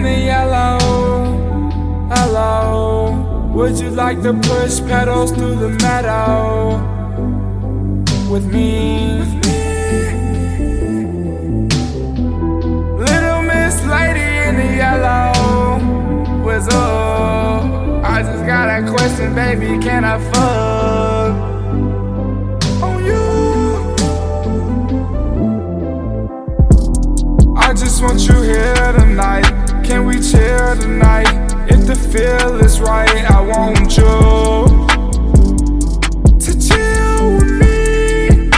in the yellow, hello. Would you like to push pedals through the meadow with me? Little Miss Lady in the yellow, what's up? I just got a question, baby, can I fuck feel is right, I want you to chill with me.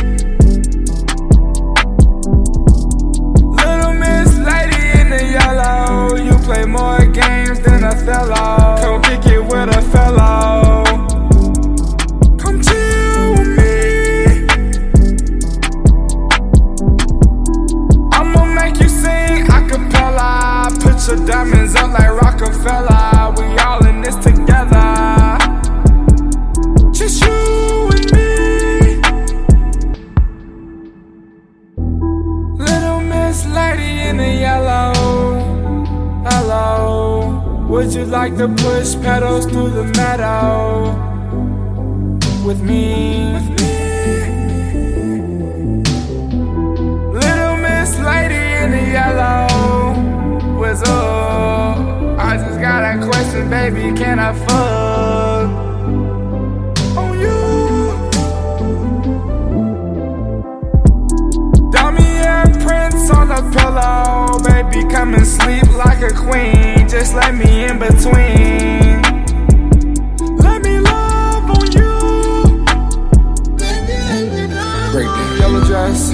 Little Miss Lady in the yellow, you play more games than a fellow. Come kick it with a fellow. Come chill with me. I'ma make you sing acapella. Put your diamonds up like Rockefeller. Miss Lady in the yellow. Hello. Would you like to push pedals through the meadow with me? Little Miss Lady in the yellow. What's up? I just got a question, baby. Can I fuck come and sleep like a queen. Just let me in between. Let me love on you. Great day. Yellow dress,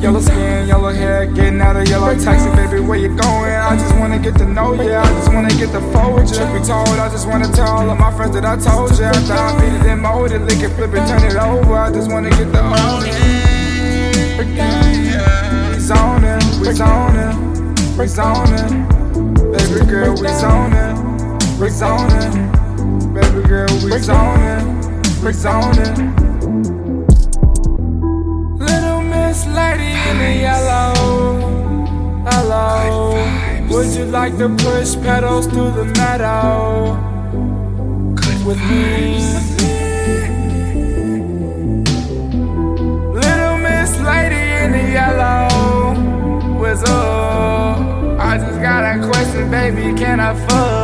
yellow skin, yellow hair, getting out of yellow taxi, baby. Where you going? I just wanna get to know you. I just wanna get the forward. Truth be told, I just wanna tell all of my friends that I told you. After I beat it and mold it, lick it, flip it, turn it over. I just wanna get the own it. We zoning, we zoning, we zoning. Baby girl, we zoning, we zoning. Baby girl, we zoning, we zoning. Little Miss Lady in the yellow. Hello. Would you like to push pedals through the meadow with me? that question, baby, can I fuck?